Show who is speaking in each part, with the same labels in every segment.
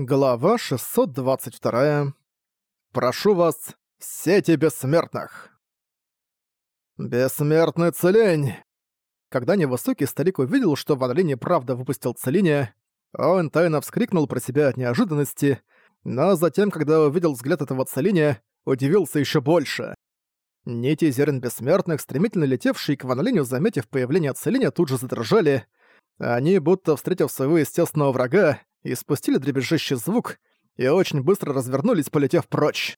Speaker 1: Глава 622. Прошу вас, сети бессмертных. Бессмертный целень! Когда невысокий старик увидел, что Ван Линь правда выпустил целение, он тайно вскрикнул про себя от неожиданности, но затем, когда увидел взгляд этого целения, удивился еще больше. Нити зерен бессмертных, стремительно летевшие к Ван Линю, заметив появление целения, тут же задрожали. Они, будто встретив своего естественного врага, испустили дребезжащий звук и очень быстро развернулись, полетев прочь.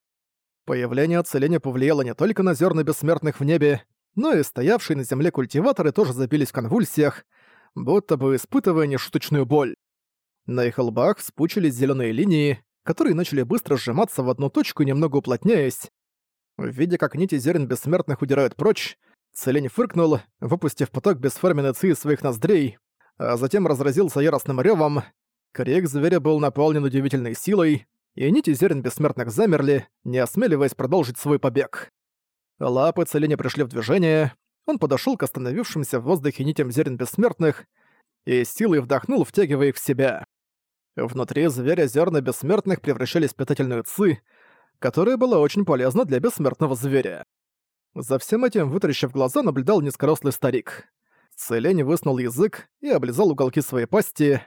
Speaker 1: Появление оцеления повлияло не только на зерна бессмертных в небе, но и стоявшие на земле культиваторы тоже забились в конвульсиях, будто бы испытывая нешуточную боль. На их лбах вспучились зеленые линии, которые начали быстро сжиматься в одну точку, немного уплотняясь. Видя, как нити зерен бессмертных удирают прочь, Целень фыркнул, выпустив поток бесформенной ци из своих ноздрей, а затем разразился яростным ревом, Крик зверя был наполнен удивительной силой, и нити зерен бессмертных замерли, не осмеливаясь продолжить свой побег. Лапы Целине пришли в движение, он подошёл к остановившимся в воздухе нитям зерен бессмертных и силой вдохнул, втягивая их в себя. Внутри зверя зерна бессмертных превращались в питательную ци, которая была очень полезна для бессмертного зверя. За всем этим, вытаращив глаза, наблюдал низкорослый старик. Целень высунул язык и облизал уголки своей пасти,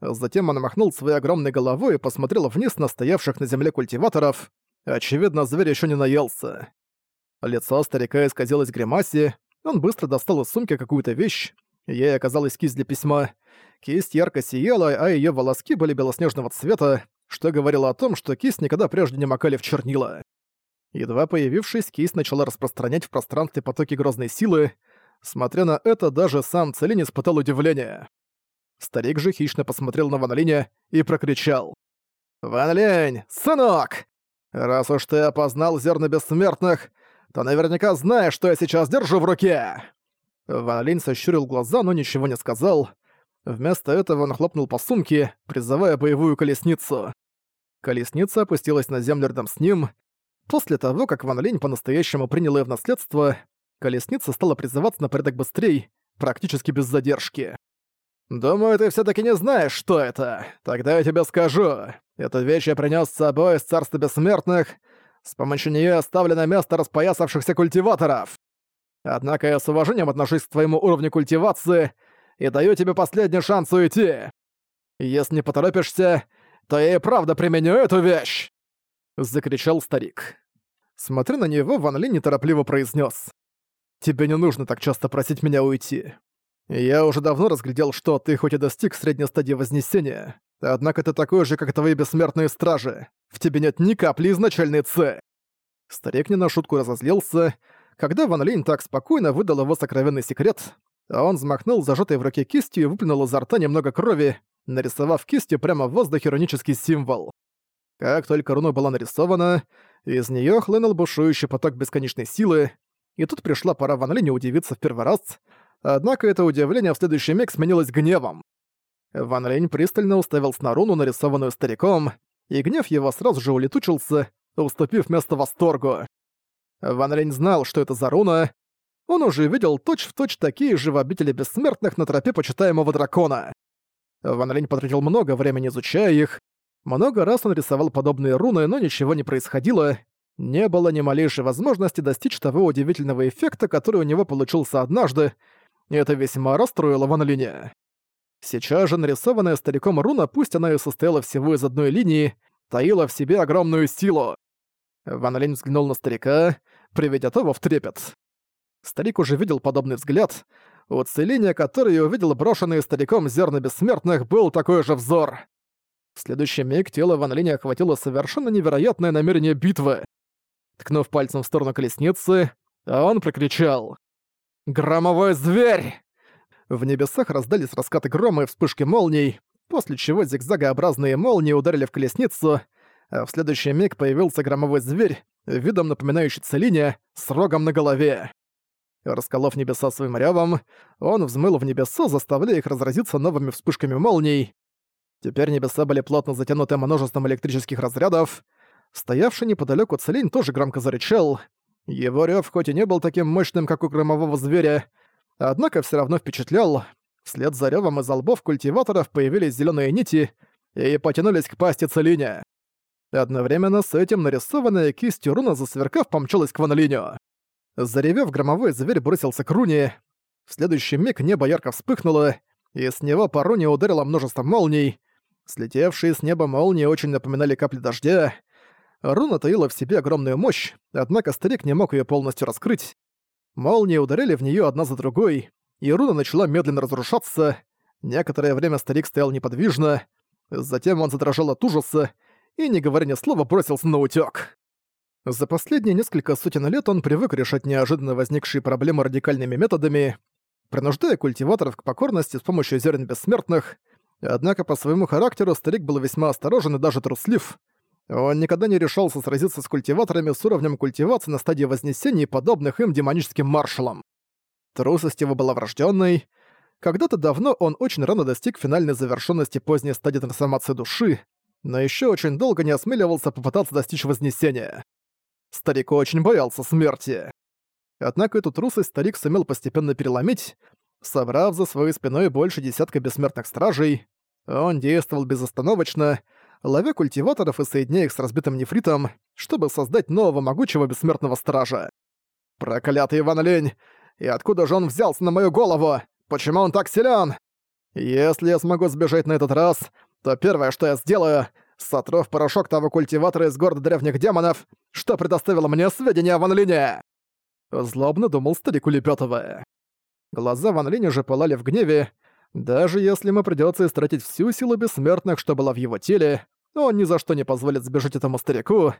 Speaker 1: Затем он махнул своей огромной головой и посмотрел вниз на стоявших на земле культиваторов. Очевидно, зверь еще не наелся. Лицо старика исказилось гримасе, он быстро достал из сумки какую-то вещь. Ей оказалась кисть для письма. Кисть ярко сияла, а ее волоски были белоснежного цвета, что говорило о том, что кисть никогда прежде не макали в чернила. Едва появившись, кисть начала распространять в пространстве потоки грозной силы. Смотря на это, даже сам Целин испытал удивление. Старик же хищно посмотрел на Ван Линя и прокричал. «Ван Линь, сынок! Раз уж ты опознал зерна бессмертных, то наверняка знаешь, что я сейчас держу в руке!» Ван Линь сощурил глаза, но ничего не сказал. Вместо этого он хлопнул по сумке, призывая боевую колесницу. Колесница опустилась на землю рядом с ним. После того, как Ван Линь по-настоящему принял ее в наследство, колесница стала призываться на порядок быстрее, практически без задержки. «Думаю, ты все таки не знаешь, что это. Тогда я тебе скажу. Эту вещь я принес с собой из Царства Бессмертных. С помощью нее оставлено место распоясавшихся культиваторов. Однако я с уважением отношусь к твоему уровню культивации и даю тебе последний шанс уйти. Если не поторопишься, то я и правда применю эту вещь!» Закричал старик. Смотря на него, Ван Ли неторопливо произнес: «Тебе не нужно так часто просить меня уйти. Я уже давно разглядел, что ты хоть и достиг средней стадии Вознесения, однако ты такой же, как твои бессмертные стражи. В тебе нет ни капли изначальной Ц. Старик не на шутку разозлился, когда Ван Линь так спокойно выдал его сокровенный секрет, а он взмахнул зажатой в руке кистью и выплюнул изо рта немного крови, нарисовав кистью прямо в воздухе рунический символ. Как только руна была нарисована, из нее хлынул бушующий поток бесконечной силы, и тут пришла пора Ван Линю удивиться в первый раз — Однако это удивление в следующий миг сменилось гневом. Ван Лень пристально уставился на руну, нарисованную стариком, и гнев его сразу же улетучился, уступив место восторгу. Ван Лень знал, что это за руна. Он уже видел точь-в-точь точь такие же в обители бессмертных на тропе почитаемого дракона. Ван Лень потратил много времени изучая их. Много раз он рисовал подобные руны, но ничего не происходило. Не было ни малейшей возможности достичь того удивительного эффекта, который у него получился однажды, это весьма расстроило Ван Линя. Сейчас же нарисованная стариком руна, пусть она и состояла всего из одной линии, таила в себе огромную силу. Ван Линь взглянул на старика, приведя того в трепет. Старик уже видел подобный взгляд. У целения, который увидел брошенный стариком зерна бессмертных, был такой же взор. В следующий миг тело Ван Линя охватило совершенно невероятное намерение битвы. Ткнув пальцем в сторону колесницы, он прокричал. «Громовой зверь!» В небесах раздались раскаты грома и вспышки молний, после чего зигзагообразные молнии ударили в колесницу, а в следующий миг появился громовой зверь, видом напоминающий Целине, с рогом на голове. Расколов небеса своим рявом, он взмыл в небеса, заставляя их разразиться новыми вспышками молний. Теперь небеса были плотно затянуты множеством электрических разрядов. Стоявший неподалёку Целинь тоже громко зарычал — его рёв хоть и не был таким мощным, как у громового зверя, однако всё равно впечатлял. Вслед за рёвом из лбов культиваторов появились зелёные нити, и потянулись к пасти Целине. Одновременно с этим нарисованная кистью руна, засверкав, помчалась к Ван Линю. Заревев, громовой зверь бросился к руне. В следующий миг небо ярко вспыхнуло, и с него по руне ударило множество молний. Слетевшие с неба молнии очень напоминали капли дождя. Руна таила в себе огромную мощь, однако старик не мог ее полностью раскрыть. Молнии ударили в нее одна за другой, и руна начала медленно разрушаться. Некоторое время старик стоял неподвижно, затем он задрожал от ужаса и, не говоря ни слова, бросился на утёк. За последние несколько сотен лет он привык решать неожиданно возникшие проблемы радикальными методами, принуждая культиваторов к покорности с помощью зерен бессмертных, однако по своему характеру старик был весьма осторожен и даже труслив. Он никогда не решался сразиться с культиваторами с уровнем культивации на стадии вознесения подобных им демоническим маршалам. Трусость его была врожденной. Когда-то давно он очень рано достиг финальной завершенности поздней стадии трансформации души, но еще очень долго не осмеливался попытаться достичь Вознесения. Старик очень боялся смерти. Однако эту трусость старик сумел постепенно переломить, собрав за своей спиной больше десятка бессмертных стражей. Он действовал безостановочно, ловя культиваторов и соединяя их с разбитым нефритом, чтобы создать нового могучего бессмертного стража. «Проклятый Иван Лень! И откуда же он взялся на мою голову? Почему он так силен? Если я смогу сбежать на этот раз, то первое, что я сделаю, сотру в порошок того культиватора из города древних демонов, что предоставило мне сведения о Ван Лине!» Злобно думал старик Улепётова. Глаза Ван Линя же пылали в гневе. Даже если ему придётся истратить всю силу бессмертных, что была в его теле, он ни за что не позволит сбежать этому старику.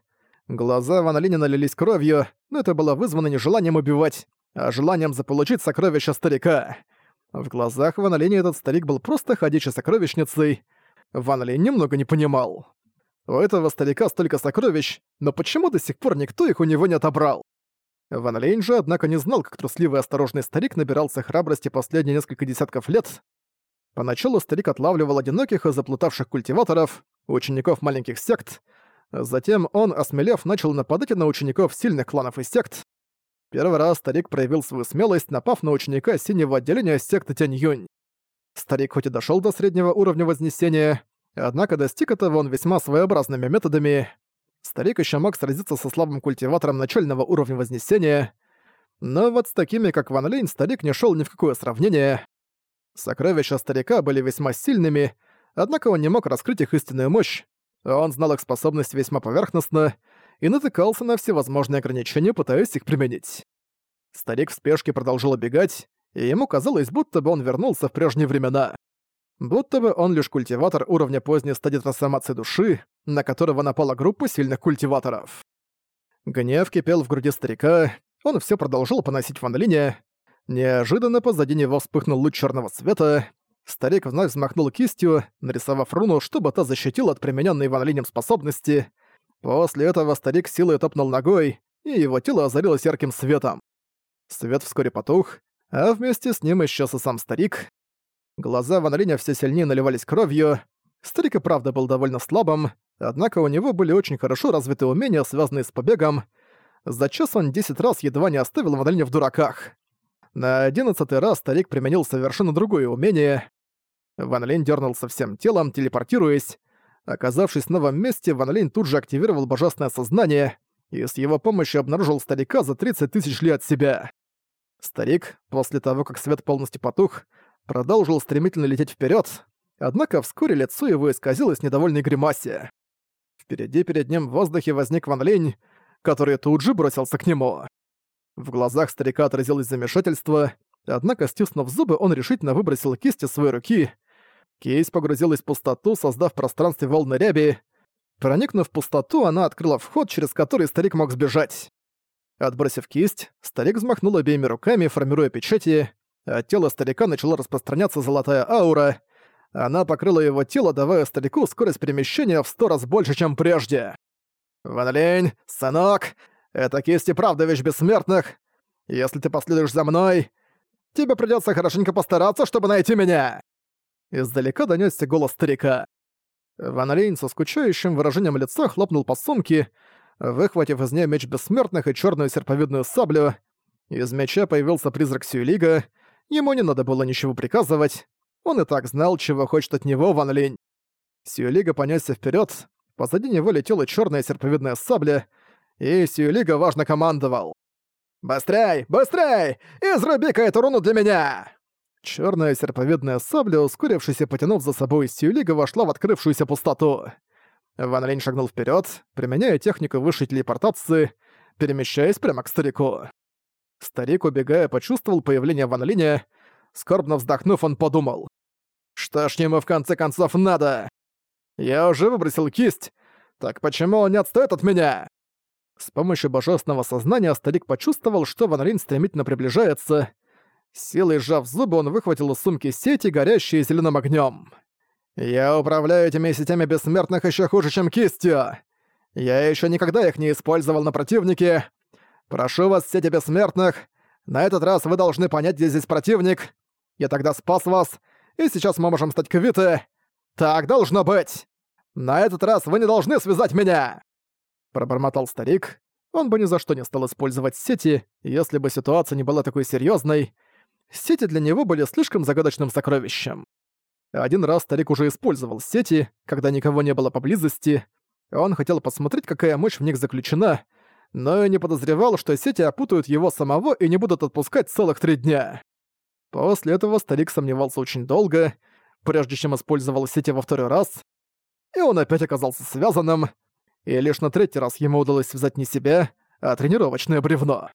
Speaker 1: Глаза Ван Линя налились кровью, но это было вызвано не желанием убивать, а желанием заполучить сокровища старика. В глазах Ван Линя этот старик был просто ходячей сокровищницей — Ван Ли немного не понимал. У этого старика столько сокровищ, но почему до сих пор никто их у него не отобрал? Ван Лейн же, однако, не знал, как трусливый и осторожный старик набирался храбрости последние несколько десятков лет. Поначалу старик отлавливал одиноких и заплутавших культиваторов, учеников маленьких сект. Затем он, осмелев, начал нападать на учеников сильных кланов и сект. Первый раз старик проявил свою смелость, напав на ученика синего отделения секты Тянь-Юнь. Старик хоть и дошёл до среднего уровня Вознесения, однако достиг этого он весьма своеобразными методами. Старик ещё мог сразиться со слабым культиватором начального уровня Вознесения, но вот с такими, как Ван Линь, старик не шёл ни в какое сравнение. Сокровища старика были весьма сильными, однако он не мог раскрыть их истинную мощь. Он знал их способность весьма поверхностно и натыкался на всевозможные ограничения, пытаясь их применить. Старик в спешке продолжил убегать, и ему казалось, будто бы он вернулся в прежние времена. Будто бы он лишь культиватор уровня поздней стадии трансформации души, на которого напала группа сильных культиваторов. Гнев кипел в груди старика, он все продолжил поносить Ван Линя. Неожиданно позади него вспыхнул луч черного света. Старик вновь взмахнул кистью, нарисовав руну, чтобы та защитила от примененной Ван Линем способности. После этого старик силой топнул ногой, и его тело озарилось ярким светом. Свет вскоре потух, а вместе с ним исчез и сам старик. Глаза Ван Линя все сильнее наливались кровью. Старик и правда был довольно слабым, однако у него были очень хорошо развиты умения, связанные с побегом. За час он десять раз едва не оставил Ван Линя в дураках. На одиннадцатый раз старик применил совершенно другое умение. Ван Линь дернулся всем телом, телепортируясь. Оказавшись в новом месте, Ван Линь тут же активировал божественное сознание и с его помощью обнаружил старика за 30 тысяч лет от себя. Старик, после того, как свет полностью потух, продолжил стремительно лететь вперед, однако вскоре лицо его исказилось недовольной гримасе. Впереди перед ним в воздухе возник Ван Лень, который тут же бросился к нему. В глазах старика отразилось замешательство, однако, стиснув зубы, он решительно выбросил кисть из своей руки. Кисть погрузилась в пустоту, создав в пространстве волны ряби. Проникнув в пустоту, она открыла вход, через который старик мог сбежать. Отбросив кисть, старик взмахнул обеими руками, формируя печати. От тела старика начала распространяться золотая аура. Она покрыла его тело, давая старику скорость перемещения в сто раз больше, чем прежде. «Ван Линь, сынок, эта кисть и правда вещь бессмертных. Если ты последуешь за мной, тебе придётся хорошенько постараться, чтобы найти меня!» Издалека донёсся голос старика. Ван Линь со скучающим выражением лица хлопнул по сумке, выхватив из нее меч бессмертных и черную серповидную саблю. Из меча появился призрак Сюэлига, ему не надо было ничего приказывать, он и так знал, чего хочет от него Ван Линь. Сиюлига понесся вперед, позади него летела черная серповидная сабля, и Сиюлига важно командовал. «Быстрей! Быстрей! Изруби-ка эту руну для меня!» Черная серповидная сабля, ускорившись и потянув за собой Сиюлига, вошла в открывшуюся пустоту. Ван Линь шагнул вперед, применяя технику высшей телепортации, перемещаясь прямо к старику. Старик, убегая, почувствовал появление Ван Линя. Скорбно вздохнув, он подумал. «Что ж ему в конце концов надо? Я уже выбросил кисть, так почему он не отстаёт от меня?» С помощью божественного сознания старик почувствовал, что Ван Линь стремительно приближается. Силой сжав зубы, он выхватил из сумки сети, горящие зеленым огнем. «Я управляю этими сетями бессмертных еще хуже, чем кистью. Я еще никогда их не использовал на противнике. Прошу вас, сети бессмертных, на этот раз вы должны понять, где здесь противник. Я тогда спас вас, и сейчас мы можем стать квиты. Так должно быть. На этот раз вы не должны связать меня!» Пробормотал старик. Он бы ни за что не стал использовать сети, если бы ситуация не была такой серьезной. Сети для него были слишком загадочным сокровищем. Один раз старик уже использовал сети, когда никого не было поблизости. Он хотел посмотреть, какая мощь в них заключена, но и не подозревал, что сети опутают его самого и не будут отпускать целых три дня. После этого старик сомневался очень долго, прежде чем использовал сети во второй раз, и он опять оказался связанным, и лишь на третий раз ему удалось связать не себя, а тренировочное бревно.